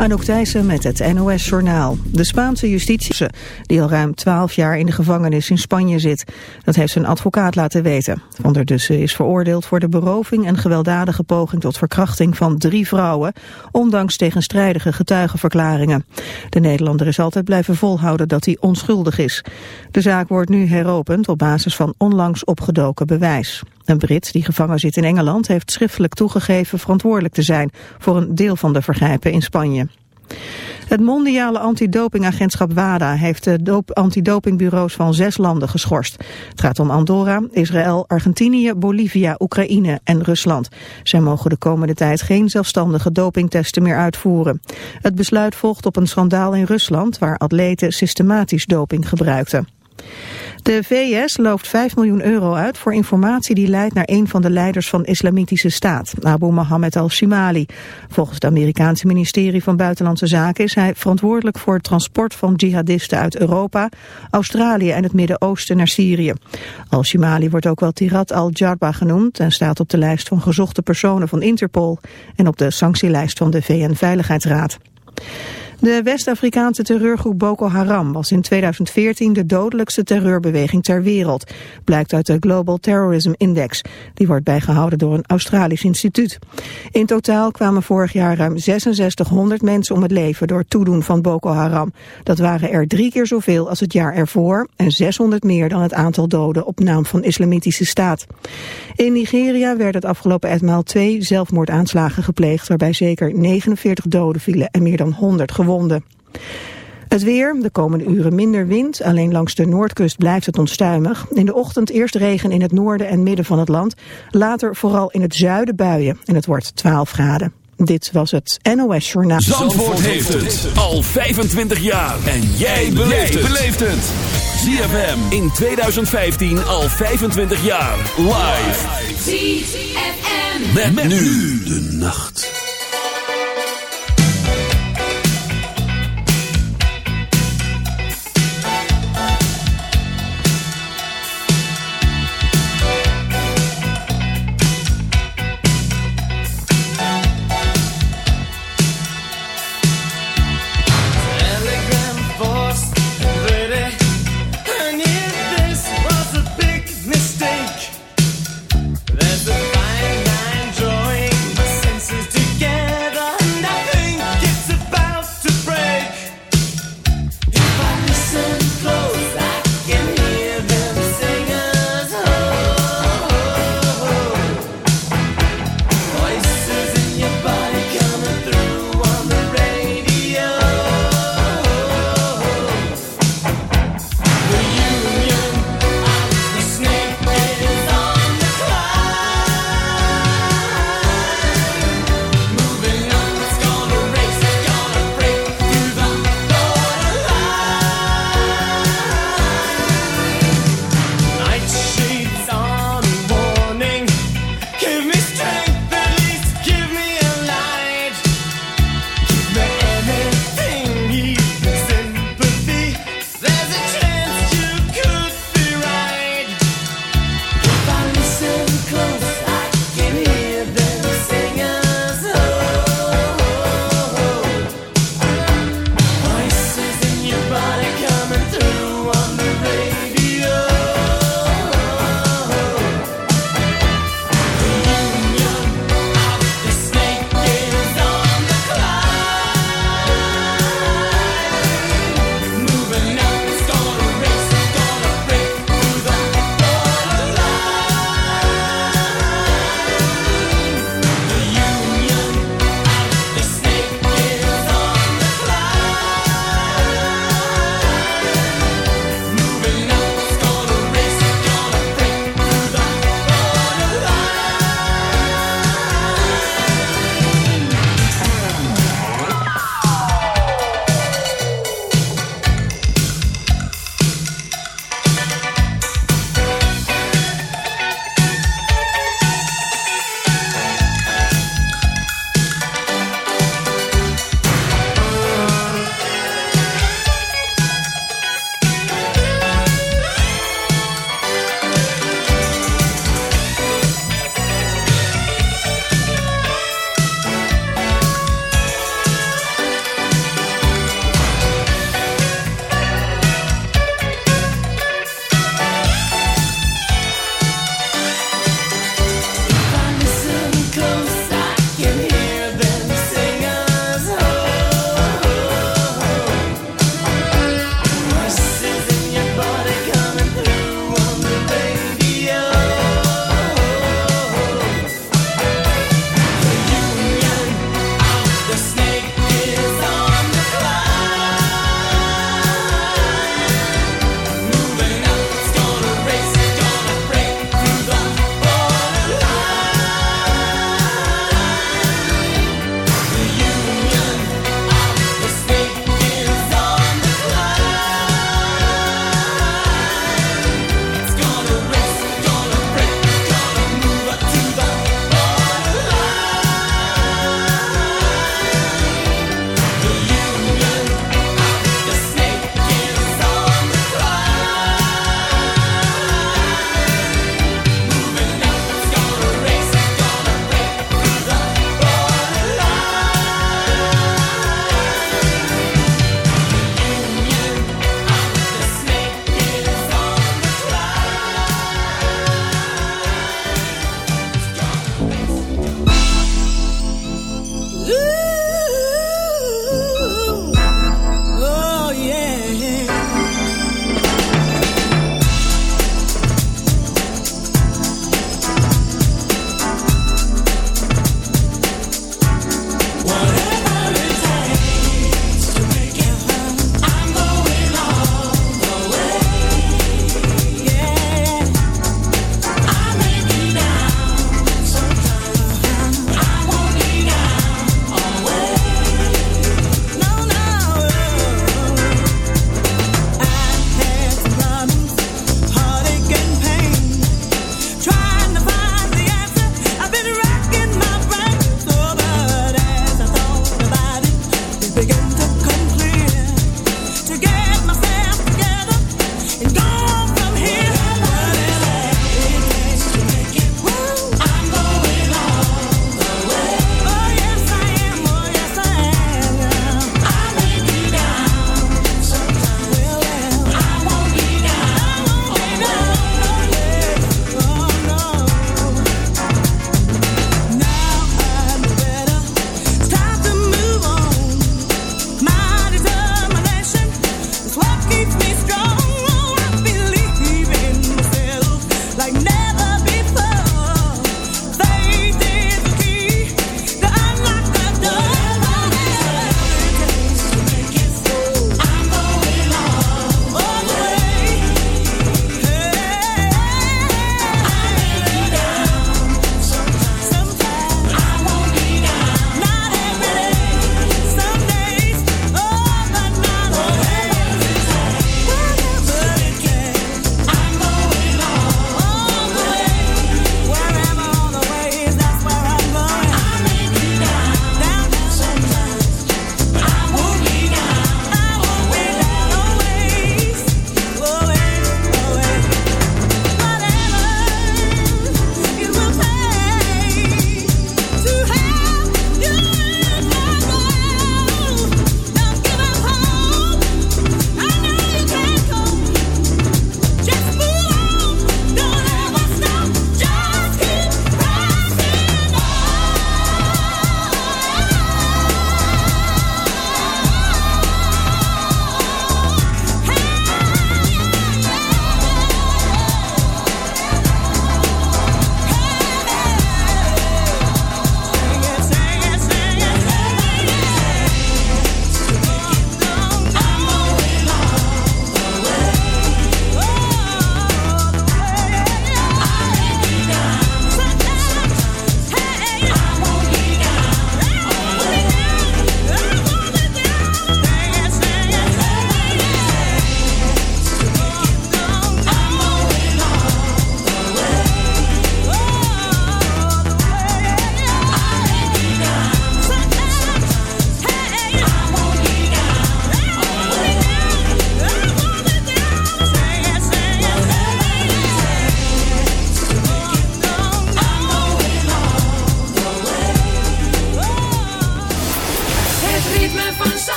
Anouk Thijssen met het NOS-journaal. De Spaanse justitie, die al ruim 12 jaar in de gevangenis in Spanje zit. Dat heeft zijn advocaat laten weten. Van der Dussen is veroordeeld voor de beroving en gewelddadige poging tot verkrachting van drie vrouwen, ondanks tegenstrijdige getuigenverklaringen. De Nederlander is altijd blijven volhouden dat hij onschuldig is. De zaak wordt nu heropend op basis van onlangs opgedoken bewijs. Een Brit die gevangen zit in Engeland heeft schriftelijk toegegeven verantwoordelijk te zijn voor een deel van de vergrijpen in Spanje. Het mondiale antidopingagentschap WADA heeft de antidopingbureaus van zes landen geschorst. Het gaat om Andorra, Israël, Argentinië, Bolivia, Oekraïne en Rusland. Zij mogen de komende tijd geen zelfstandige dopingtesten meer uitvoeren. Het besluit volgt op een schandaal in Rusland waar atleten systematisch doping gebruikten. De VS looft 5 miljoen euro uit voor informatie die leidt naar een van de leiders van islamitische staat, Abu Mohammed al-Shimali. Volgens het Amerikaanse ministerie van Buitenlandse Zaken is hij verantwoordelijk voor het transport van jihadisten uit Europa, Australië en het Midden-Oosten naar Syrië. Al-Shimali wordt ook wel Tirat al-Jarba genoemd en staat op de lijst van gezochte personen van Interpol en op de sanctielijst van de VN-veiligheidsraad. De West-Afrikaanse terreurgroep Boko Haram was in 2014 de dodelijkste terreurbeweging ter wereld. Blijkt uit de Global Terrorism Index. Die wordt bijgehouden door een Australisch instituut. In totaal kwamen vorig jaar ruim 6600 mensen om het leven door toedoen van Boko Haram. Dat waren er drie keer zoveel als het jaar ervoor en 600 meer dan het aantal doden op naam van Islamitische Staat. In Nigeria werden het afgelopen etmaal twee zelfmoordaanslagen gepleegd waarbij zeker 49 doden vielen en meer dan 100 Het weer, de komende uren minder wind, alleen langs de noordkust blijft het onstuimig. In de ochtend eerst regen in het noorden en midden van het land, later vooral in het zuiden buien en het wordt 12 graden. Dit was het NOS Journaal. Zandvoort, heeft het al 25 jaar en jij beleeft het. ZFM in 2015 al 25 jaar live. ZFM met nu de nacht.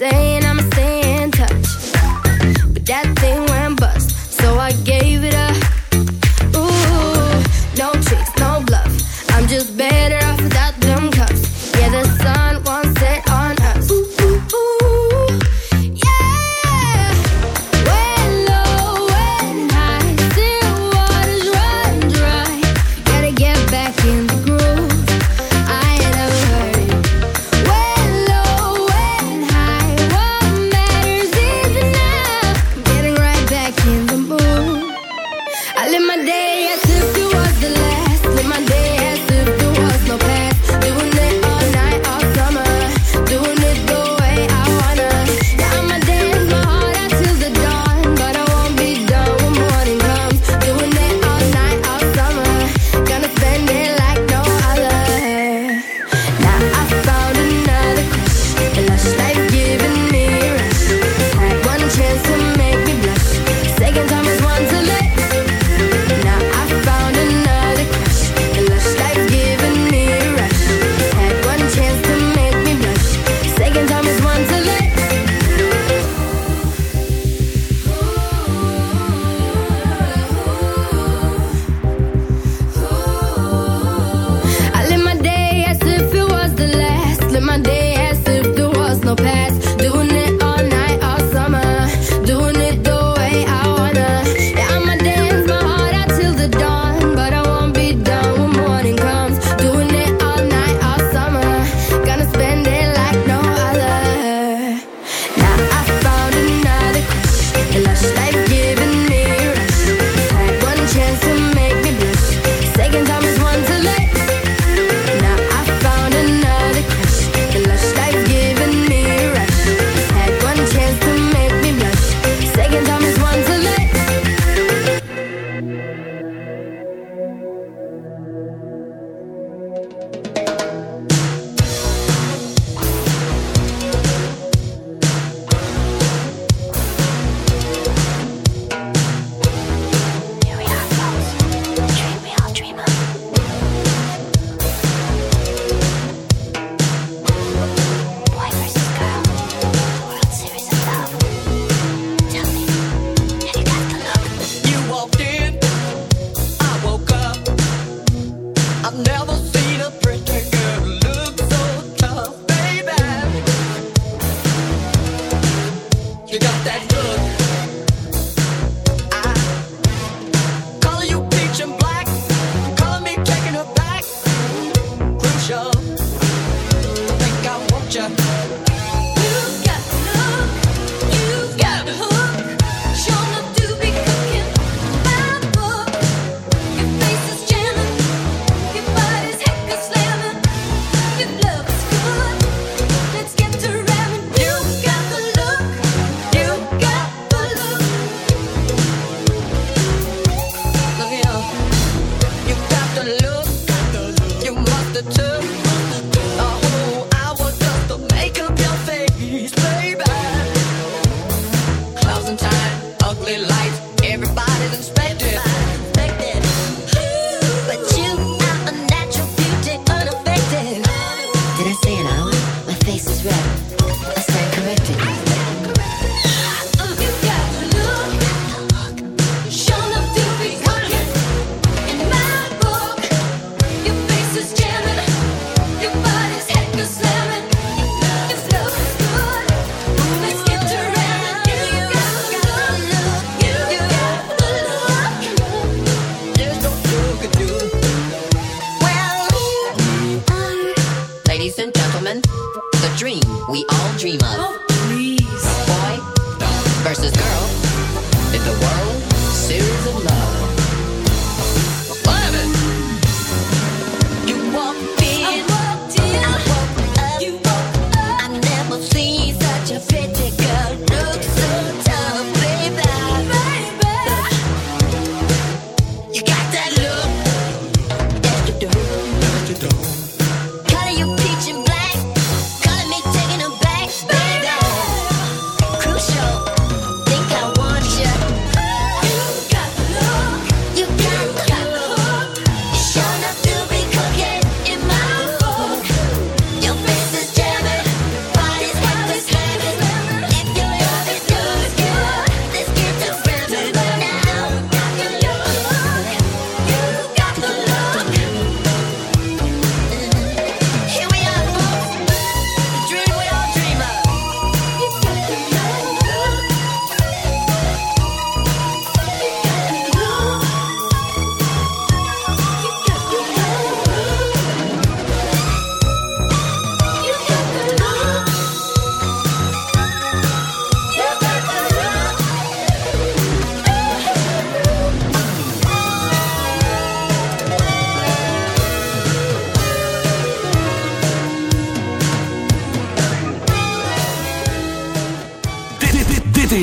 saying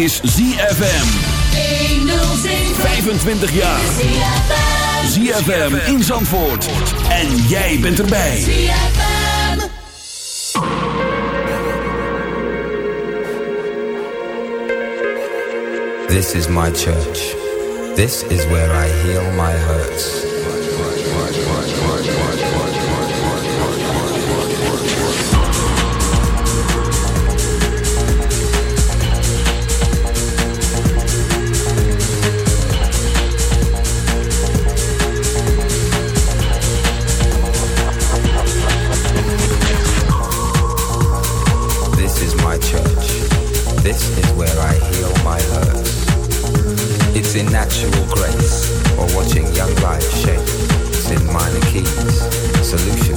is ZFM. 25 jaar. ZFM in Zandvoort. En jij bent erbij. ZFM. This is my church. This is where I heal my hurts. Natural grace or watching young life shape. It's in minor keys, solutions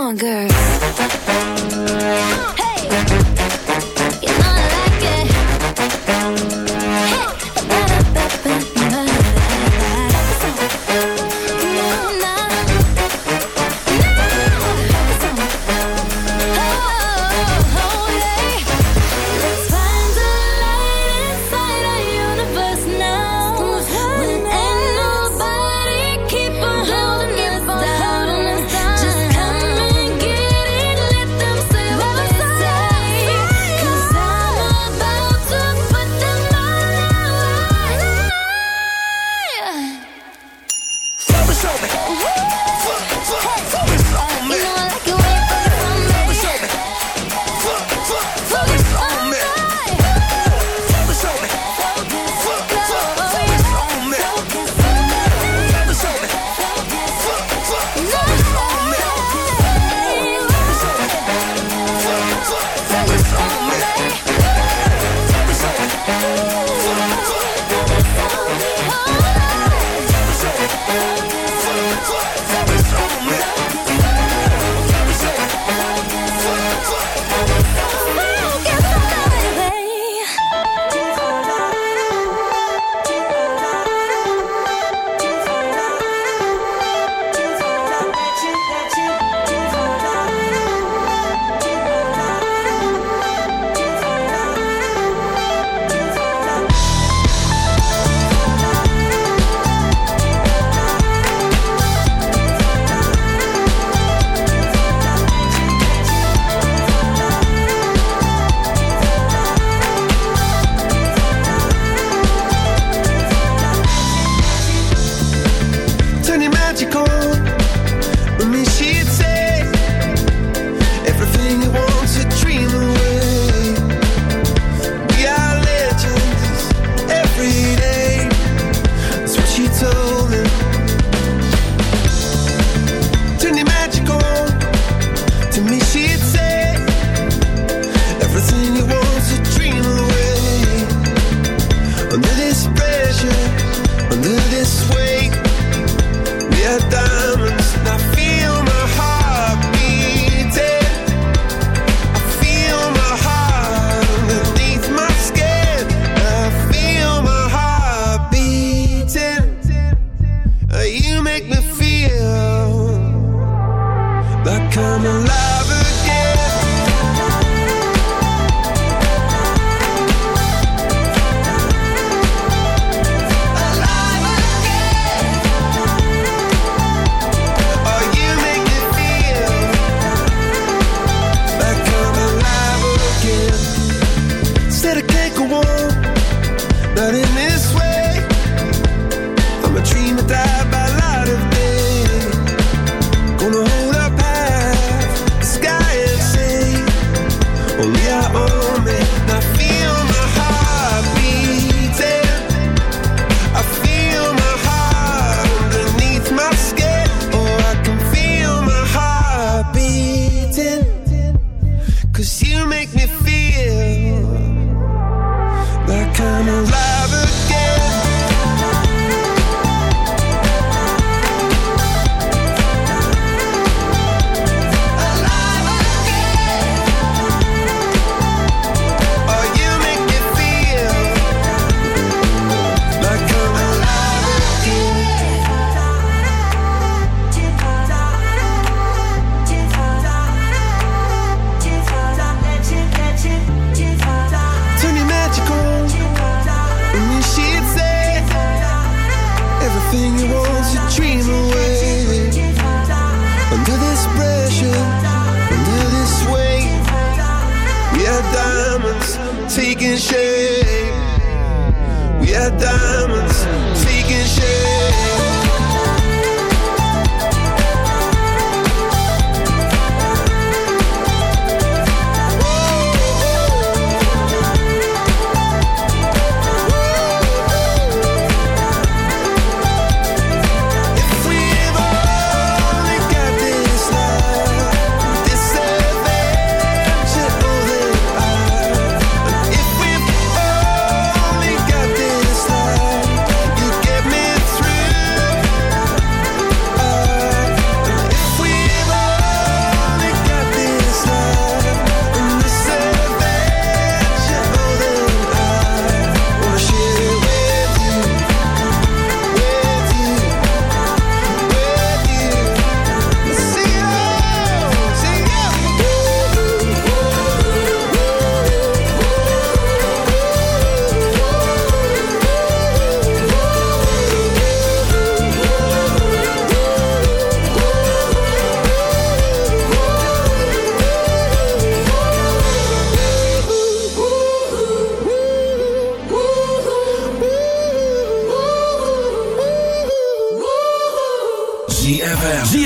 longer.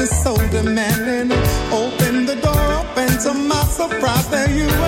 Is so demanding. Open the door and to my surprise, there you were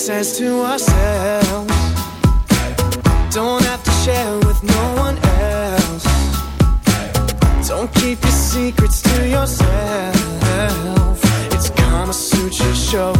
says to ourselves, don't have to share with no one else. Don't keep your secrets to yourself. It's Kama Sutra show